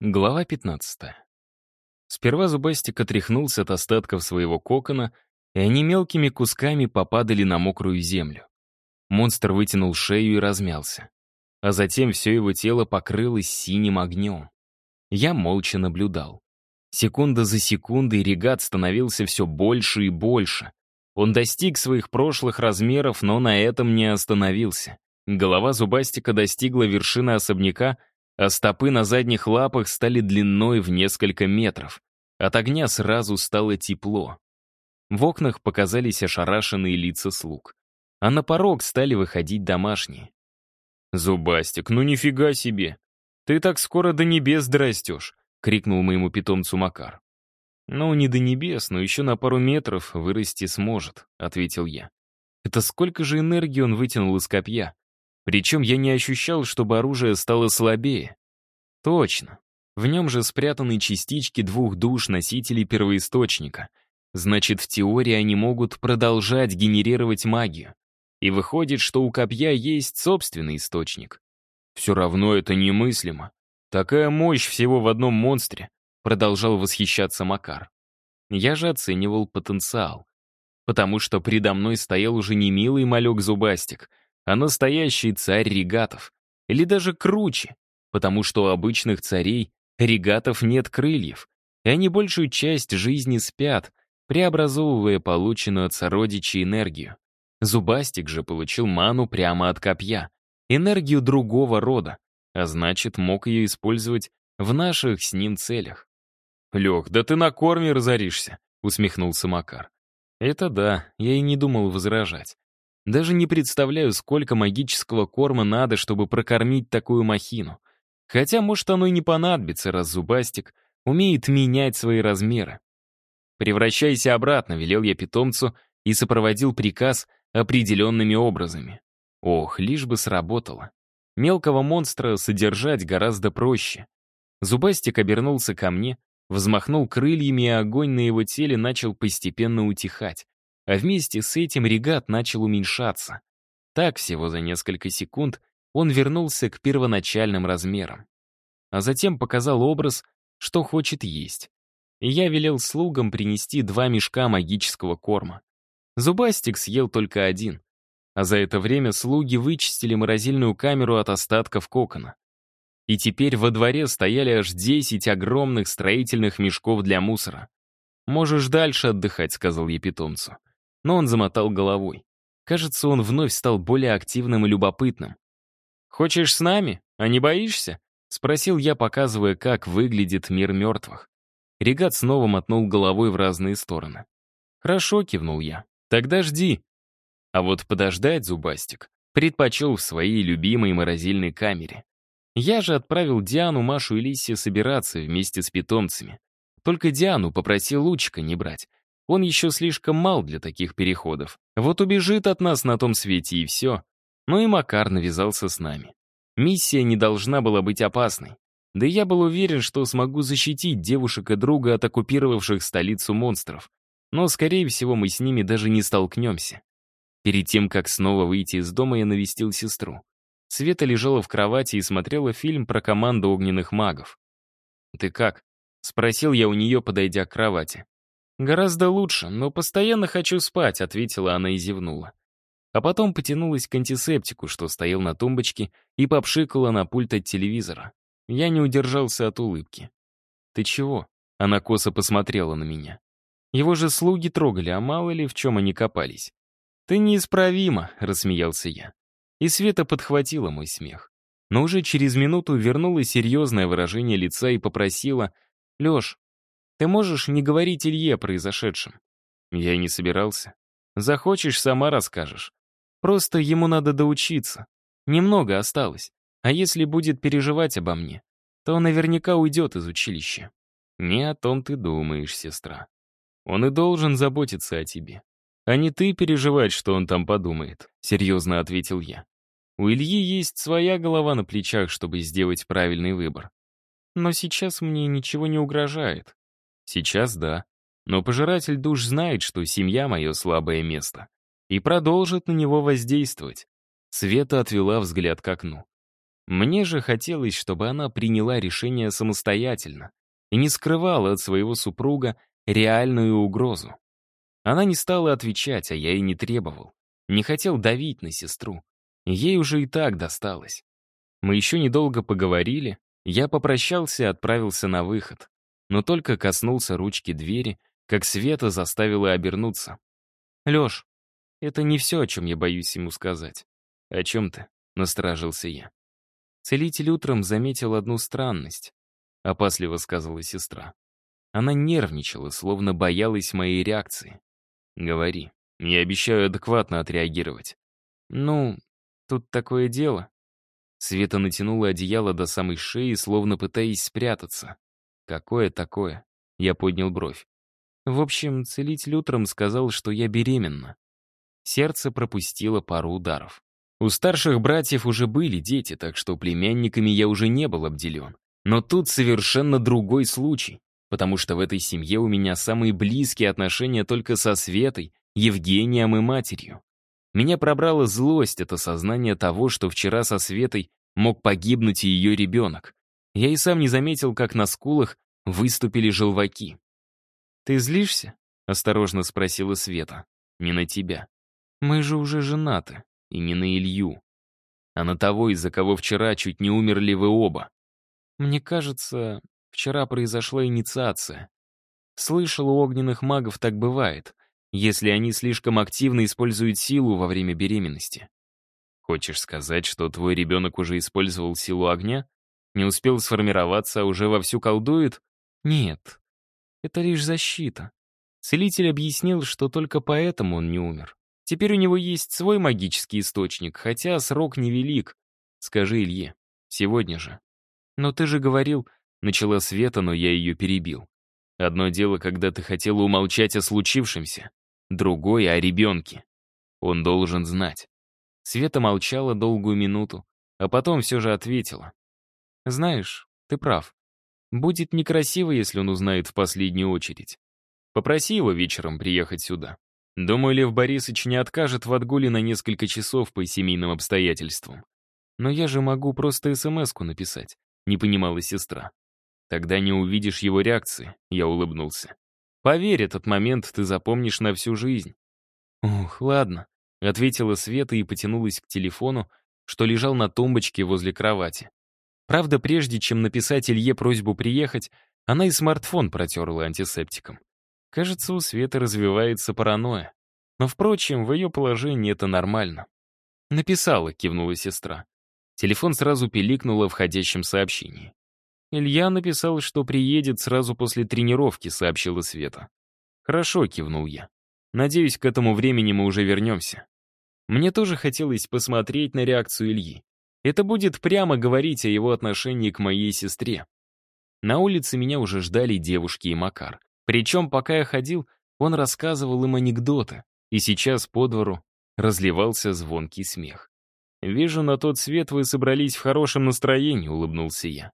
Глава 15. Сперва Зубастик отряхнулся от остатков своего кокона, и они мелкими кусками попадали на мокрую землю. Монстр вытянул шею и размялся. А затем все его тело покрылось синим огнем. Я молча наблюдал. Секунда за секундой регат становился все больше и больше. Он достиг своих прошлых размеров, но на этом не остановился. Голова Зубастика достигла вершины особняка, а стопы на задних лапах стали длиной в несколько метров. От огня сразу стало тепло. В окнах показались ошарашенные лица слуг. А на порог стали выходить домашние. «Зубастик, ну нифига себе! Ты так скоро до небес дорастешь!» — крикнул моему питомцу Макар. «Ну, не до небес, но еще на пару метров вырасти сможет», — ответил я. «Это сколько же энергии он вытянул из копья? Причем я не ощущал, чтобы оружие стало слабее. Точно. В нем же спрятаны частички двух душ носителей первоисточника. Значит, в теории они могут продолжать генерировать магию. И выходит, что у копья есть собственный источник. Все равно это немыслимо. Такая мощь всего в одном монстре, продолжал восхищаться Макар. Я же оценивал потенциал. Потому что предо мной стоял уже не милый малек-зубастик — а настоящий царь регатов. Или даже круче, потому что у обычных царей регатов нет крыльев, и они большую часть жизни спят, преобразовывая полученную от сородичей энергию. Зубастик же получил ману прямо от копья, энергию другого рода, а значит, мог ее использовать в наших с ним целях. «Лех, да ты на корме разоришься», — усмехнулся Макар. «Это да, я и не думал возражать. Даже не представляю, сколько магического корма надо, чтобы прокормить такую махину. Хотя, может, оно и не понадобится, раз зубастик умеет менять свои размеры. «Превращайся обратно», — велел я питомцу и сопроводил приказ определенными образами. Ох, лишь бы сработало. Мелкого монстра содержать гораздо проще. Зубастик обернулся ко мне, взмахнул крыльями, и огонь на его теле начал постепенно утихать а вместе с этим регат начал уменьшаться. Так, всего за несколько секунд, он вернулся к первоначальным размерам. А затем показал образ, что хочет есть. И я велел слугам принести два мешка магического корма. Зубастик съел только один. А за это время слуги вычистили морозильную камеру от остатков кокона. И теперь во дворе стояли аж 10 огромных строительных мешков для мусора. «Можешь дальше отдыхать», — сказал я питомцу но он замотал головой. Кажется, он вновь стал более активным и любопытным. «Хочешь с нами? А не боишься?» — спросил я, показывая, как выглядит мир мертвых. Регат снова мотнул головой в разные стороны. «Хорошо», — кивнул я. «Тогда жди». А вот подождать Зубастик предпочел в своей любимой морозильной камере. Я же отправил Диану, Машу и Лисе собираться вместе с питомцами. Только Диану попросил Лучика не брать, он еще слишком мал для таких переходов. Вот убежит от нас на том свете, и все. Но и Макар навязался с нами. Миссия не должна была быть опасной. Да я был уверен, что смогу защитить девушек и друга от оккупировавших столицу монстров. Но, скорее всего, мы с ними даже не столкнемся. Перед тем, как снова выйти из дома, я навестил сестру. Света лежала в кровати и смотрела фильм про команду огненных магов. «Ты как?» — спросил я у нее, подойдя к кровати. «Гораздо лучше, но постоянно хочу спать», — ответила она и зевнула. А потом потянулась к антисептику, что стоял на тумбочке, и попшикала на пульт от телевизора. Я не удержался от улыбки. «Ты чего?» — она косо посмотрела на меня. Его же слуги трогали, а мало ли в чем они копались. «Ты неисправима», — рассмеялся я. И Света подхватила мой смех. Но уже через минуту вернуло серьезное выражение лица и попросила, «Лёш, ты можешь не говорить Илье о произошедшем?» Я и не собирался. Захочешь, сама расскажешь. Просто ему надо доучиться. Немного осталось. А если будет переживать обо мне, то наверняка уйдет из училища. Не о том ты думаешь, сестра. Он и должен заботиться о тебе. А не ты переживать, что он там подумает, серьезно ответил я. У Ильи есть своя голова на плечах, чтобы сделать правильный выбор. Но сейчас мне ничего не угрожает. Сейчас да. Но пожиратель душ знает, что семья — мое слабое место. И продолжит на него воздействовать. Света отвела взгляд к окну. Мне же хотелось, чтобы она приняла решение самостоятельно и не скрывала от своего супруга реальную угрозу. Она не стала отвечать, а я и не требовал. Не хотел давить на сестру. Ей уже и так досталось. Мы еще недолго поговорили, я попрощался и отправился на выход. Но только коснулся ручки двери, как Света заставила обернуться. «Леш, это не все, о чем я боюсь ему сказать». «О чем ты?» — насторожился я. Целитель утром заметил одну странность, — опасливо сказала сестра. Она нервничала, словно боялась моей реакции. «Говори, я обещаю адекватно отреагировать». «Ну, тут такое дело». Света натянула одеяло до самой шеи, словно пытаясь спрятаться. «Какое такое?» Я поднял бровь. В общем, целитель утром сказал, что я беременна. Сердце пропустило пару ударов. У старших братьев уже были дети, так что племянниками я уже не был обделен. Но тут совершенно другой случай, потому что в этой семье у меня самые близкие отношения только со Светой, Евгением и матерью. Меня пробрала злость от осознания того, что вчера со Светой мог погибнуть и ее ребенок. Я и сам не заметил, как на скулах выступили желваки. «Ты злишься?» — осторожно спросила Света. «Не на тебя. Мы же уже женаты и не на Илью, а на того, из-за кого вчера чуть не умерли вы оба. Мне кажется, вчера произошла инициация. Слышал, у огненных магов так бывает, если они слишком активно используют силу во время беременности. Хочешь сказать, что твой ребенок уже использовал силу огня? Не успел сформироваться, а уже вовсю колдует? Нет, это лишь защита. Целитель объяснил, что только поэтому он не умер. Теперь у него есть свой магический источник, хотя срок невелик. Скажи Илье, сегодня же. Но ты же говорил, начала Света, но я ее перебил. Одно дело, когда ты хотела умолчать о случившемся, другое — о ребенке. Он должен знать. Света молчала долгую минуту, а потом все же ответила. «Знаешь, ты прав. Будет некрасиво, если он узнает в последнюю очередь. Попроси его вечером приехать сюда. Думаю, Лев Борисович не откажет в отгуле на несколько часов по семейным обстоятельствам. Но я же могу просто СМС-ку написать, не понимала сестра. Тогда не увидишь его реакции, я улыбнулся. Поверь, этот момент ты запомнишь на всю жизнь. Ух, ладно, ответила Света и потянулась к телефону, что лежал на тумбочке возле кровати. Правда, прежде чем написать Илье просьбу приехать, она и смартфон протерла антисептиком. Кажется, у Светы развивается паранойя. Но, впрочем, в ее положении это нормально. «Написала», — кивнула сестра. Телефон сразу пиликнуло в входящем сообщении. «Илья написал, что приедет сразу после тренировки», — сообщила Света. «Хорошо», — кивнул я. «Надеюсь, к этому времени мы уже вернемся». Мне тоже хотелось посмотреть на реакцию Ильи. Это будет прямо говорить о его отношении к моей сестре. На улице меня уже ждали девушки и Макар. Причем, пока я ходил, он рассказывал им анекдоты, и сейчас по двору разливался звонкий смех. «Вижу, на тот свет вы собрались в хорошем настроении», — улыбнулся я.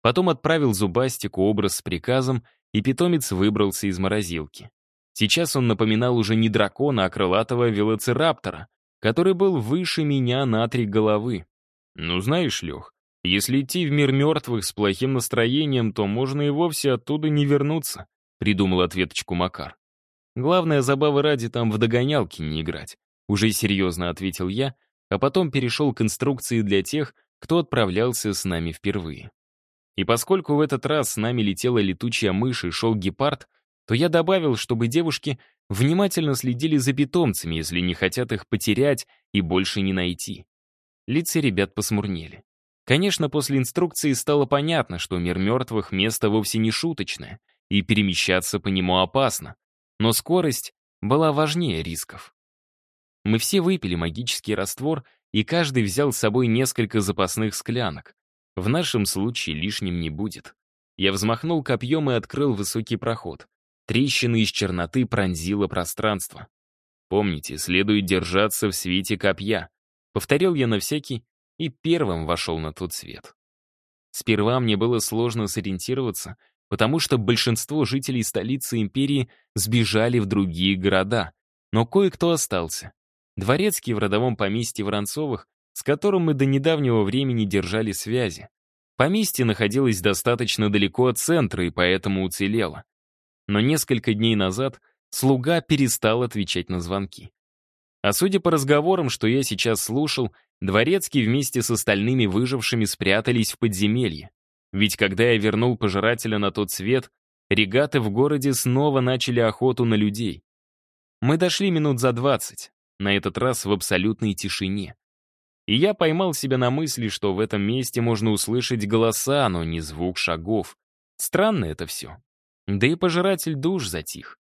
Потом отправил Зубастику образ с приказом, и питомец выбрался из морозилки. Сейчас он напоминал уже не дракона, а крылатого велоцираптора, который был выше меня на три головы. «Ну, знаешь, Лех, если идти в мир мертвых с плохим настроением, то можно и вовсе оттуда не вернуться», — придумал ответочку Макар. «Главное, забавы ради там в догонялки не играть», — уже серьезно ответил я, а потом перешел к инструкции для тех, кто отправлялся с нами впервые. И поскольку в этот раз с нами летела летучая мышь и шел гепард, то я добавил, чтобы девушки внимательно следили за питомцами, если не хотят их потерять и больше не найти. Лица ребят посмурнели. Конечно, после инструкции стало понятно, что мир мертвых — место вовсе не шуточное — и перемещаться по нему опасно. Но скорость была важнее рисков. Мы все выпили магический раствор, и каждый взял с собой несколько запасных склянок. В нашем случае лишним не будет. Я взмахнул копьем и открыл высокий проход. Трещина из черноты пронзила пространство. Помните, следует держаться в свете копья. Повторил я на всякий и первым вошел на тот свет. Сперва мне было сложно сориентироваться, потому что большинство жителей столицы империи сбежали в другие города, но кое-кто остался. Дворецкий в родовом поместье Воронцовых с которым мы до недавнего времени держали связи. Поместье находилось достаточно далеко от центра и поэтому уцелело. Но несколько дней назад слуга перестал отвечать на звонки. А судя по разговорам, что я сейчас слушал, Дворецкий вместе с остальными выжившими спрятались в подземелье. Ведь когда я вернул пожирателя на тот свет, регаты в городе снова начали охоту на людей. Мы дошли минут за двадцать, на этот раз в абсолютной тишине. И я поймал себя на мысли, что в этом месте можно услышать голоса, но не звук шагов. Странно это все. Да и пожиратель душ затих.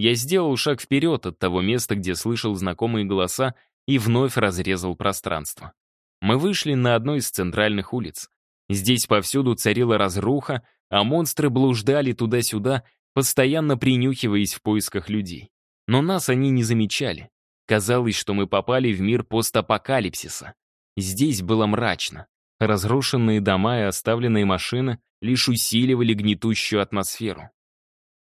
Я сделал шаг вперед от того места, где слышал знакомые голоса, и вновь разрезал пространство. Мы вышли на одну из центральных улиц. Здесь повсюду царила разруха, а монстры блуждали туда-сюда, постоянно принюхиваясь в поисках людей. Но нас они не замечали. Казалось, что мы попали в мир постапокалипсиса. Здесь было мрачно. Разрушенные дома и оставленные машины лишь усиливали гнетущую атмосферу.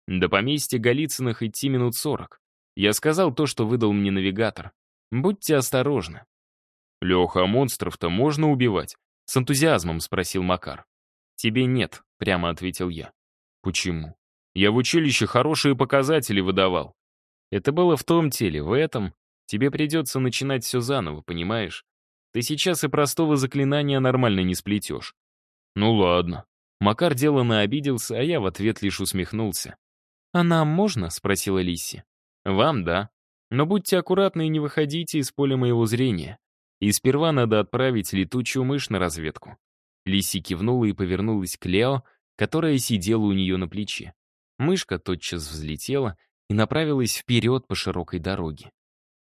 До поместья Голицыных идти минут сорок. Я сказал то, что выдал мне навигатор. Будьте осторожны. «Леха, а монстров-то можно убивать?» С энтузиазмом спросил Макар. «Тебе нет», — прямо ответил я. «Почему? Я в училище хорошие показатели выдавал. Это было в том теле, в этом Тебе придется начинать все заново, понимаешь? Ты сейчас и простого заклинания нормально не сплетешь. Ну ладно. Макар деланно обиделся, а я в ответ лишь усмехнулся. «А нам можно?» — спросила Лисси. «Вам, да. Но будьте аккуратны и не выходите из поля моего зрения. И сперва надо отправить летучую мышь на разведку». Лисси кивнула и повернулась к Лео, которая сидела у нее на плече. Мышка тотчас взлетела и направилась вперед по широкой дороге.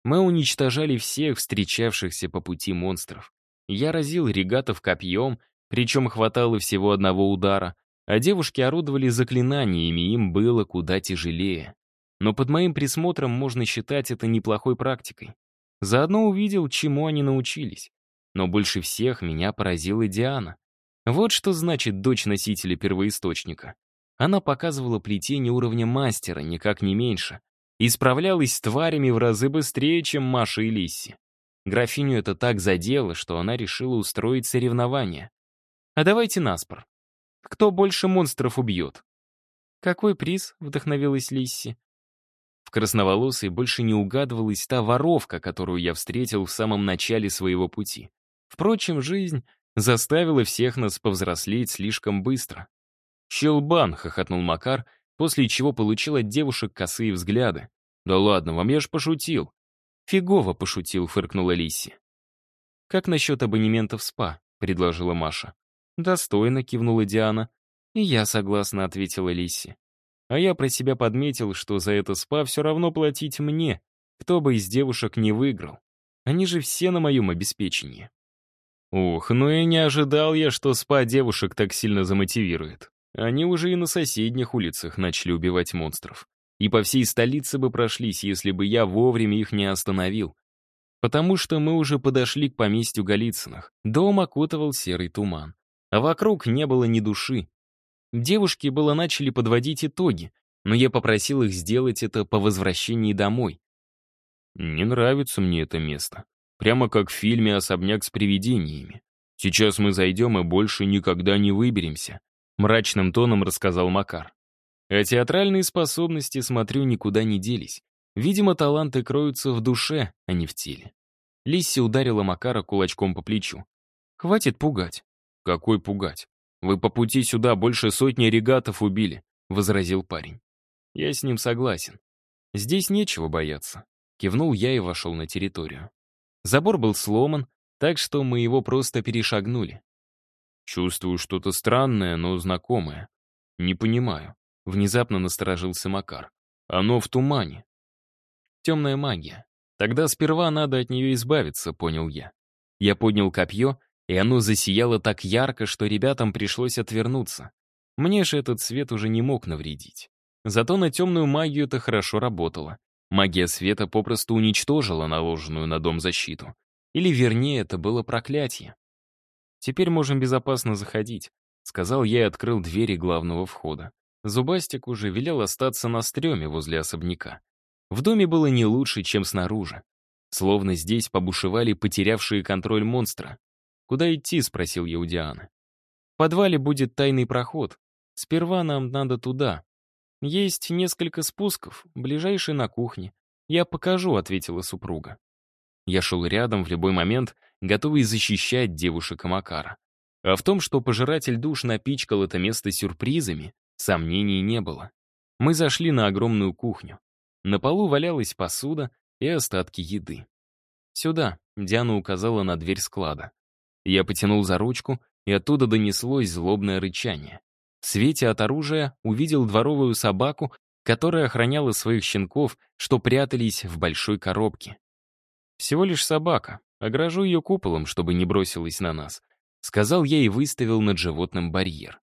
Мы уничтожали всех встречавшихся по пути монстров. Я разил регатов копьем, причем хватало всего одного удара, а девушки орудовали заклинаниями, им было куда тяжелее. Но под моим присмотром можно считать это неплохой практикой. Заодно увидел, чему они научились. Но больше всех меня поразила Диана. Вот что значит дочь носителя первоисточника. Она показывала плетение уровня мастера, никак не меньше и справлялась с тварями в разы быстрее, чем Маша и Лисси. Графиню это так задело, что она решила устроить соревнование. А давайте наспор. Кто больше монстров убьет? Какой приз? Вдохновилась Лисси. В красноволосой больше не угадывалась та воровка, которую я встретил в самом начале своего пути. Впрочем, жизнь заставила всех нас повзрослеть слишком быстро. «Щелбан!» — хохотнул Макар — после чего получил от девушек косые взгляды. «Да ладно вам, я ж пошутил». «Фигово пошутил», — фыркнула Лисси. «Как насчет абонемента в СПА?» — предложила Маша. «Достойно», — кивнула Диана. «И я согласна», — ответила Лисси. А я про себя подметил, что за это СПА все равно платить мне, кто бы из девушек не выиграл. Они же все на моем обеспечении. Ух, ну и не ожидал я, что СПА девушек так сильно замотивирует. Они уже и на соседних улицах начали убивать монстров. И по всей столице бы прошлись, если бы я вовремя их не остановил. Потому что мы уже подошли к поместью Голицыных. Дом окутывал серый туман. А вокруг не было ни души. Девушки было начали подводить итоги, но я попросил их сделать это по возвращении домой. Не нравится мне это место. Прямо как в фильме «Особняк с привидениями». Сейчас мы зайдем и больше никогда не выберемся мрачным тоном рассказал Макар. А театральные способности, смотрю, никуда не делись. Видимо, таланты кроются в душе, а не в теле. Лисси ударила Макара кулачком по плечу. «Хватит пугать». «Какой пугать? Вы по пути сюда больше сотни регатов убили», — возразил парень. «Я с ним согласен. Здесь нечего бояться». Кивнул я и вошел на территорию. Забор был сломан, так что мы его просто перешагнули. Чувствую что-то странное, но знакомое. Не понимаю. Внезапно насторожился Макар. Оно в тумане. Темная магия. Тогда сперва надо от нее избавиться, понял я. Я поднял копье, и оно засияло так ярко, что ребятам пришлось отвернуться. Мне же этот свет уже не мог навредить. Зато на темную магию это хорошо работало. Магия света попросту уничтожила наложенную на дом защиту. Или вернее, это было проклятие. «Теперь можем безопасно заходить», — сказал я и открыл двери главного входа. Зубастик уже велел остаться на стреме возле особняка. В доме было не лучше, чем снаружи. Словно здесь побушевали потерявшие контроль монстра. «Куда идти?» — спросил я у Дианы. «В подвале будет тайный проход. Сперва нам надо туда. Есть несколько спусков, ближайший на кухне. Я покажу», — ответила супруга. Я шел рядом в любой момент, готовый защищать девушек и Макара. А в том, что пожиратель душ напичкал это место сюрпризами, сомнений не было. Мы зашли на огромную кухню. На полу валялась посуда и остатки еды. «Сюда», — Диана указала на дверь склада. Я потянул за ручку, и оттуда донеслось злобное рычание. В свете от оружия увидел дворовую собаку, которая охраняла своих щенков, что прятались в большой коробке. «Всего лишь собака. Огражу ее куполом, чтобы не бросилась на нас», — сказал я и выставил над животным барьер.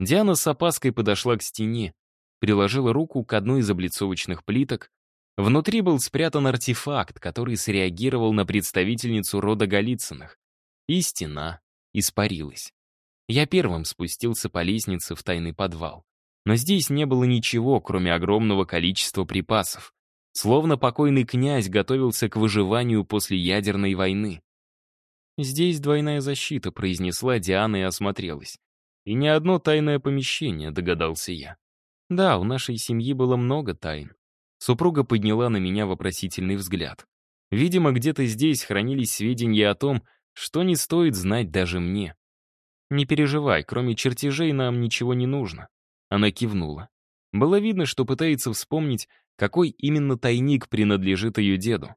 Диана с опаской подошла к стене, приложила руку к одной из облицовочных плиток. Внутри был спрятан артефакт, который среагировал на представительницу рода Голицыных и стена испарилась. Я первым спустился по лестнице в тайный подвал. Но здесь не было ничего, кроме огромного количества припасов. Словно покойный князь готовился к выживанию после ядерной войны. «Здесь двойная защита», — произнесла Диана и осмотрелась. «И не одно тайное помещение», — догадался я. «Да, у нашей семьи было много тайн». Супруга подняла на меня вопросительный взгляд. Видимо, где-то здесь хранились сведения о том, что не стоит знать даже мне. «Не переживай, кроме чертежей нам ничего не нужно». Она кивнула. Было видно, что пытается вспомнить, какой именно тайник принадлежит ее деду.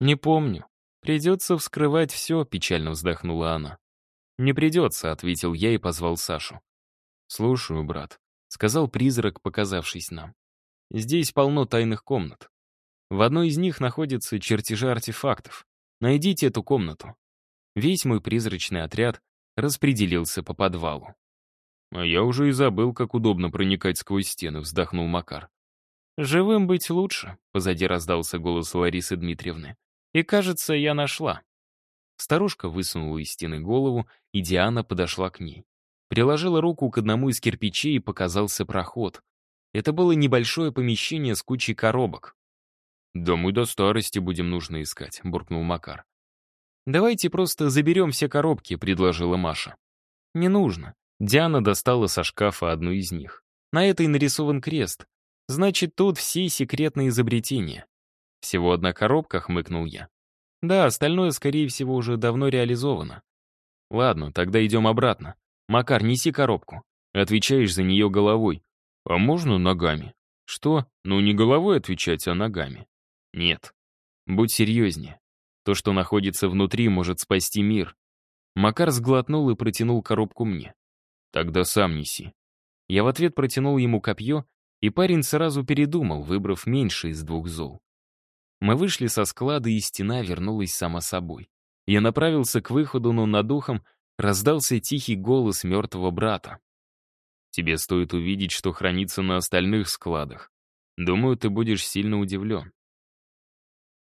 «Не помню. Придется вскрывать все», — печально вздохнула она. «Не придется», — ответил я и позвал Сашу. «Слушаю, брат», — сказал призрак, показавшись нам. «Здесь полно тайных комнат. В одной из них находятся чертежи артефактов. Найдите эту комнату. Весь мой призрачный отряд распределился по подвалу. «А я уже и забыл, как удобно проникать сквозь стены», — вздохнул Макар. «Живым быть лучше», — позади раздался голос Ларисы Дмитриевны. «И, кажется, я нашла». Старушка высунула из стены голову, и Диана подошла к ней. Приложила руку к одному из кирпичей, и показался проход. Это было небольшое помещение с кучей коробок. «Да мы до старости будем нужно искать», — буркнул Макар. «Давайте просто заберем все коробки», — предложила Маша. «Не нужно». Диана достала со шкафа одну из них. На этой нарисован крест. Значит, тут все секретные изобретения. Всего одна коробка, хмыкнул я. Да, остальное, скорее всего, уже давно реализовано. Ладно, тогда идем обратно. Макар, неси коробку. Отвечаешь за нее головой. А можно ногами? Что? Ну, не головой отвечать, а ногами. Нет. Будь серьезнее. То, что находится внутри, может спасти мир. Макар сглотнул и протянул коробку мне. Тогда сам неси. Я в ответ протянул ему копье, и парень сразу передумал, выбрав меньше из двух зол. Мы вышли со склада, и стена вернулась сама собой. Я направился к выходу, но над ухом раздался тихий голос мертвого брата. «Тебе стоит увидеть, что хранится на остальных складах. Думаю, ты будешь сильно удивлен».